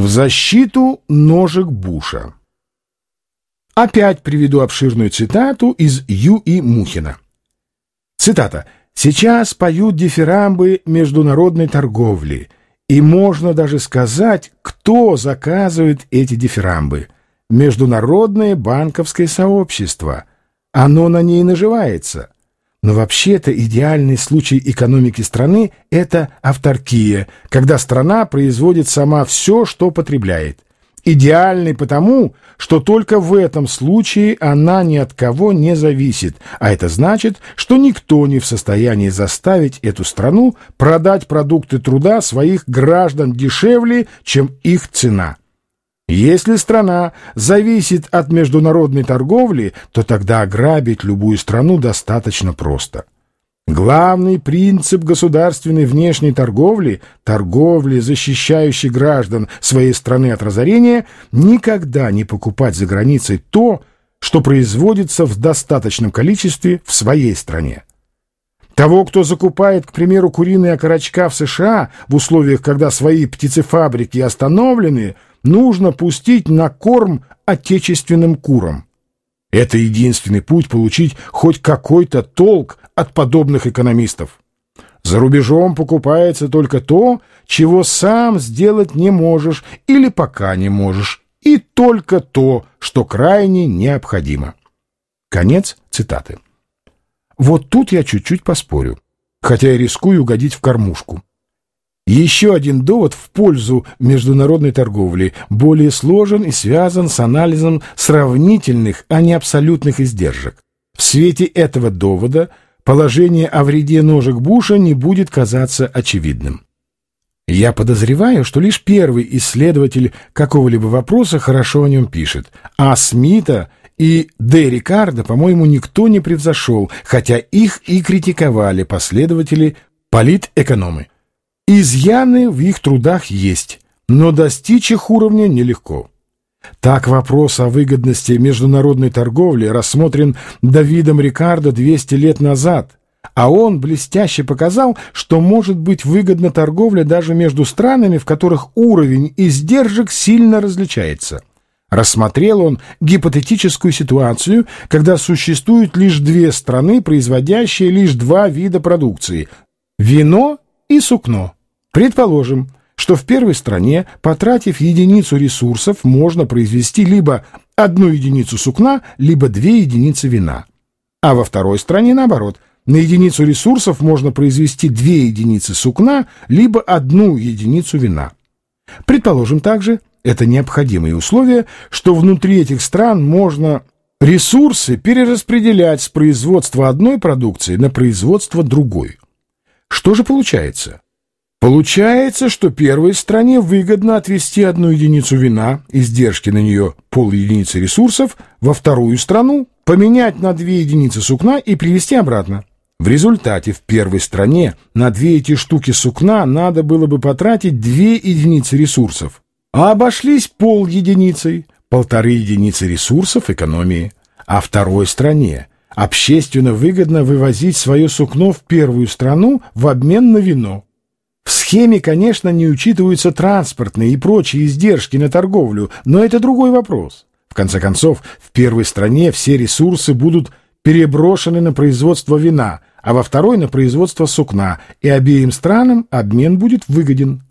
В защиту ножек Буша. Опять приведу обширную цитату из Ю. и Мухина. Цитата. «Сейчас поют дифирамбы международной торговли, и можно даже сказать, кто заказывает эти дифирамбы. Международное банковское сообщество. Оно на ней наживается». Но вообще-то идеальный случай экономики страны – это авторкия, когда страна производит сама все, что потребляет. Идеальный потому, что только в этом случае она ни от кого не зависит, а это значит, что никто не в состоянии заставить эту страну продать продукты труда своих граждан дешевле, чем их цена. Если страна зависит от международной торговли, то тогда ограбить любую страну достаточно просто. Главный принцип государственной внешней торговли, торговли, защищающей граждан своей страны от разорения, никогда не покупать за границей то, что производится в достаточном количестве в своей стране. Того, кто закупает, к примеру, куриные окорочка в США в условиях, когда свои птицефабрики остановлены – нужно пустить на корм отечественным курам. Это единственный путь получить хоть какой-то толк от подобных экономистов. За рубежом покупается только то, чего сам сделать не можешь или пока не можешь, и только то, что крайне необходимо. Конец цитаты. Вот тут я чуть-чуть поспорю, хотя и рискую угодить в кормушку. Еще один довод в пользу международной торговли более сложен и связан с анализом сравнительных, а не абсолютных издержек. В свете этого довода положение о вреде ножек Буша не будет казаться очевидным. Я подозреваю, что лишь первый исследователь какого-либо вопроса хорошо о нем пишет, а Смита и Д. Рикардо, по-моему, никто не превзошел, хотя их и критиковали последователи политэкономы. Изъяны в их трудах есть, но достичь их уровня нелегко. Так вопрос о выгодности международной торговли рассмотрен Давидом Рикардо 200 лет назад, а он блестяще показал, что может быть выгодна торговля даже между странами, в которых уровень издержек сильно различается. Рассмотрел он гипотетическую ситуацию, когда существует лишь две страны, производящие лишь два вида продукции – вино и сукно. Предположим, что в первой стране, потратив единицу ресурсов, можно произвести либо одну единицу сукна, либо две единицы вина. А во второй стране, наоборот, на единицу ресурсов можно произвести две единицы сукна, либо одну единицу вина. Предположим также, это необходимые условия, что внутри этих стран можно ресурсы перераспределять с производства одной продукции на производство другой. Что же получается? Получается, что первой стране выгодно отвести одну единицу вина, издержки на нее пол единицы ресурсов, во вторую страну поменять на две единицы сукна и привезти обратно. В результате в первой стране на две эти штуки сукна надо было бы потратить две единицы ресурсов, а обошлись пол единицей, полторы единицы ресурсов экономии. А второй стране общественно выгодно вывозить свое сукно в первую страну в обмен на вино. В схеме, конечно, не учитываются транспортные и прочие издержки на торговлю, но это другой вопрос. В конце концов, в первой стране все ресурсы будут переброшены на производство вина, а во второй — на производство сукна, и обеим странам обмен будет выгоден.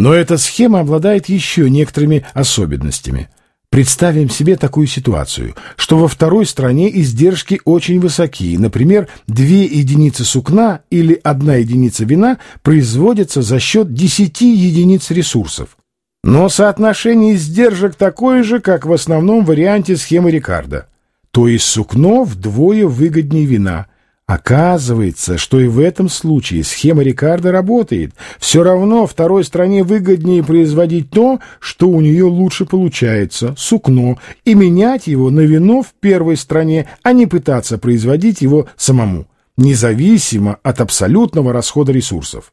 Но эта схема обладает еще некоторыми особенностями – Представим себе такую ситуацию, что во второй стране издержки очень высоки, например, две единицы сукна или одна единица вина производятся за счет десяти единиц ресурсов. Но соотношение издержек такое же, как в основном варианте схемы Рикардо. То есть сукно вдвое выгоднее вина, Оказывается, что и в этом случае схема Рикардо работает. Все равно второй стране выгоднее производить то, что у нее лучше получается, сукно, и менять его на вино в первой стране, а не пытаться производить его самому, независимо от абсолютного расхода ресурсов.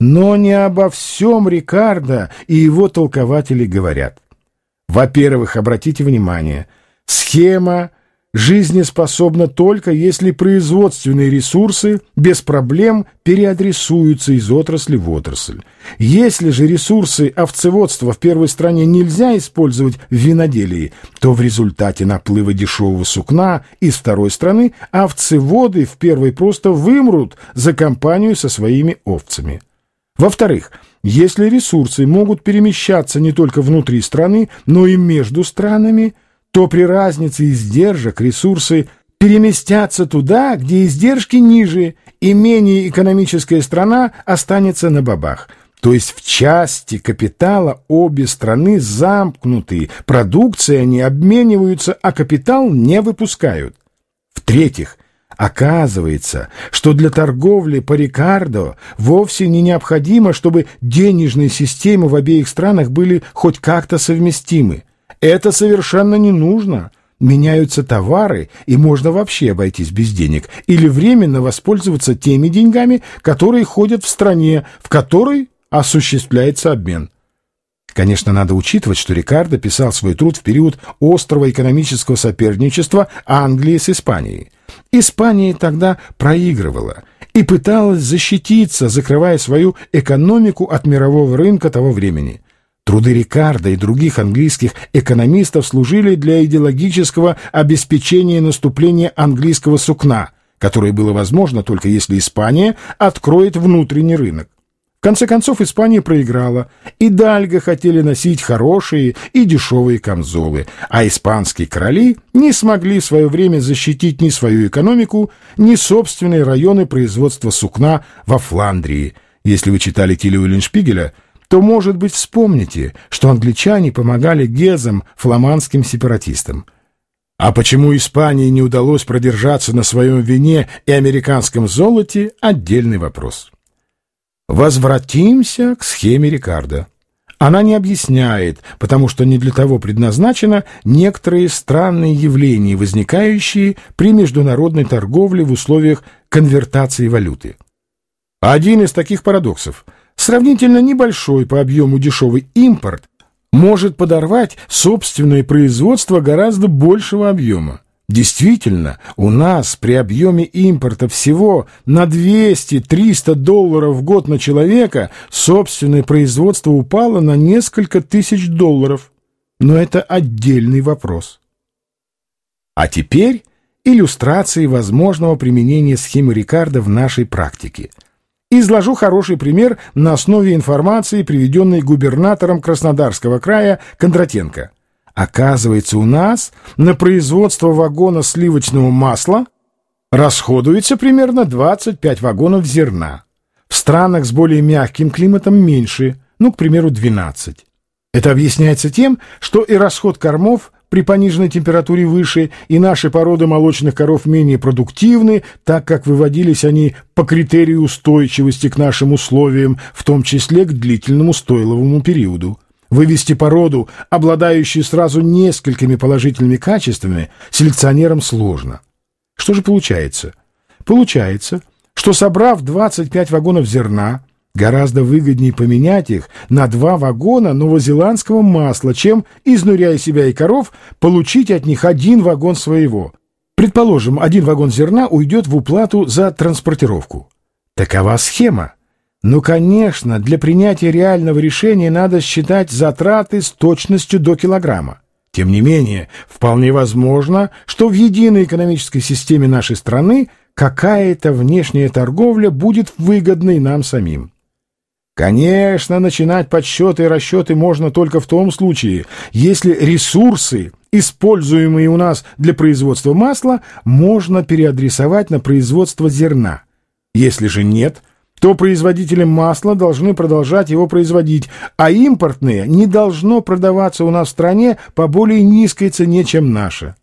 Но не обо всем Рикардо и его толкователи говорят. Во-первых, обратите внимание, схема жизнеспособна только если производственные ресурсы без проблем переадресуются из отрасли в отрасль. Если же ресурсы овцеводства в первой стране нельзя использовать в виноделии, то в результате наплыва дешевого сукна из второй страны овцеводы в первой просто вымрут за компанию со своими овцами. Во-вторых, если ресурсы могут перемещаться не только внутри страны, но и между странами – то при разнице издержек ресурсы переместятся туда, где издержки ниже, и менее экономическая страна останется на бабах. То есть в части капитала обе страны замкнуты, продукции они обмениваются, а капитал не выпускают. В-третьих, Оказывается, что для торговли по Рикардо вовсе не необходимо, чтобы денежные системы в обеих странах были хоть как-то совместимы. Это совершенно не нужно. Меняются товары, и можно вообще обойтись без денег или временно воспользоваться теми деньгами, которые ходят в стране, в которой осуществляется обмен. Конечно, надо учитывать, что Рикардо писал свой труд в период острого экономического соперничества Англии с Испанией. Испания тогда проигрывала и пыталась защититься, закрывая свою экономику от мирового рынка того времени. Труды Рикардо и других английских экономистов служили для идеологического обеспечения наступления английского сукна, которое было возможно только если Испания откроет внутренний рынок. В конце концов, Испания проиграла, и Дальго хотели носить хорошие и дешевые камзолы, а испанские короли не смогли в свое время защитить ни свою экономику, ни собственные районы производства сукна во Фландрии. Если вы читали Тилли Уиллиншпигеля, то, может быть, вспомните, что англичане помогали гезам, фламандским сепаратистам. А почему Испании не удалось продержаться на своем вине и американском золоте – отдельный вопрос. Возвратимся к схеме Рикардо. Она не объясняет, потому что не для того предназначена некоторые странные явления, возникающие при международной торговле в условиях конвертации валюты. Один из таких парадоксов – Сравнительно небольшой по объему дешевый импорт может подорвать собственное производство гораздо большего объема. Действительно, у нас при объеме импорта всего на 200-300 долларов в год на человека собственное производство упало на несколько тысяч долларов. Но это отдельный вопрос. А теперь иллюстрации возможного применения схемы Рикардо в нашей практике – Изложу хороший пример на основе информации, приведенной губернатором Краснодарского края Кондратенко. Оказывается, у нас на производство вагона сливочного масла расходуется примерно 25 вагонов зерна. В странах с более мягким климатом меньше, ну, к примеру, 12. Это объясняется тем, что и расход кормов при пониженной температуре выше, и наши породы молочных коров менее продуктивны, так как выводились они по критерию устойчивости к нашим условиям, в том числе к длительному стойловому периоду. Вывести породу, обладающую сразу несколькими положительными качествами, селекционерам сложно. Что же получается? Получается, что собрав 25 вагонов зерна, Гораздо выгоднее поменять их на два вагона новозеландского масла, чем, изнуряя себя и коров, получить от них один вагон своего. Предположим, один вагон зерна уйдет в уплату за транспортировку. Такова схема. Ну, конечно, для принятия реального решения надо считать затраты с точностью до килограмма. Тем не менее, вполне возможно, что в единой экономической системе нашей страны какая-то внешняя торговля будет выгодной нам самим. Конечно, начинать подсчеты и расчеты можно только в том случае, если ресурсы, используемые у нас для производства масла, можно переадресовать на производство зерна. Если же нет, то производители масла должны продолжать его производить, а импортные не должно продаваться у нас в стране по более низкой цене, чем наша.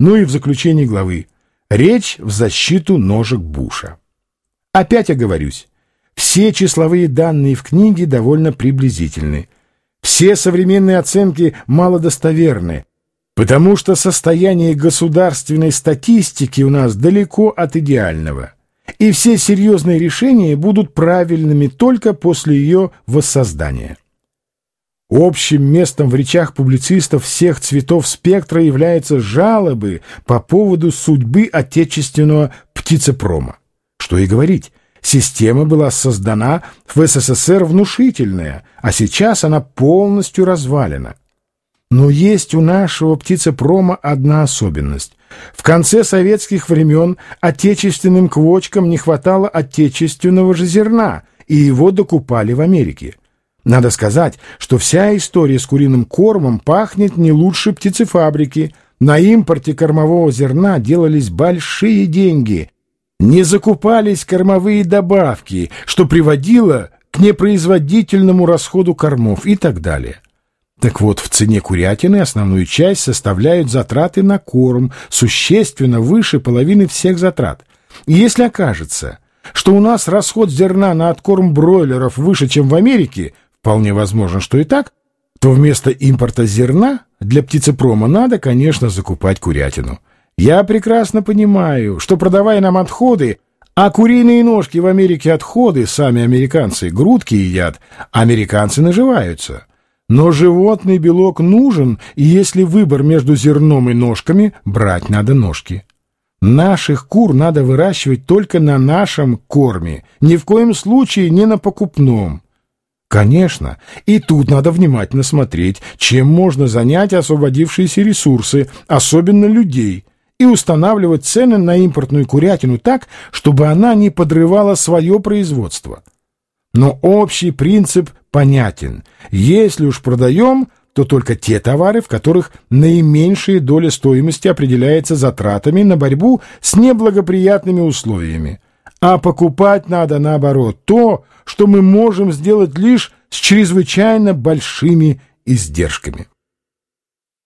Ну и в заключении главы. Речь в защиту ножек Буша. Опять оговорюсь. Все числовые данные в книге довольно приблизительны. Все современные оценки малодостоверны, потому что состояние государственной статистики у нас далеко от идеального, и все серьезные решения будут правильными только после ее воссоздания. Общим местом в речах публицистов всех цветов спектра являются жалобы по поводу судьбы отечественного птицепрома. Что и говорить, система была создана в СССР внушительная, а сейчас она полностью развалена. Но есть у нашего птицепрома одна особенность. В конце советских времен отечественным квочкам не хватало отечественного же зерна, и его докупали в Америке. Надо сказать, что вся история с куриным кормом пахнет не лучше птицефабрики. На импорте кормового зерна делались большие деньги. Не закупались кормовые добавки, что приводило к непроизводительному расходу кормов и так далее. Так вот, в цене курятины основную часть составляют затраты на корм, существенно выше половины всех затрат. И если окажется, что у нас расход зерна на откорм бройлеров выше, чем в Америке, вполне возможно, что и так, то вместо импорта зерна для птицепрома надо, конечно, закупать курятину. Я прекрасно понимаю, что продавая нам отходы, а куриные ножки в Америке отходы, сами американцы грудки едят, американцы наживаются. Но животный белок нужен, и если выбор между зерном и ножками, брать надо ножки. Наших кур надо выращивать только на нашем корме, ни в коем случае не на покупном. Конечно, и тут надо внимательно смотреть, чем можно занять освободившиеся ресурсы, особенно людей, и устанавливать цены на импортную курятину так, чтобы она не подрывала свое производство. Но общий принцип понятен. Если уж продаем, то только те товары, в которых наименьшая доля стоимости определяется затратами на борьбу с неблагоприятными условиями. А покупать надо, наоборот, то, что мы можем сделать лишь с чрезвычайно большими издержками.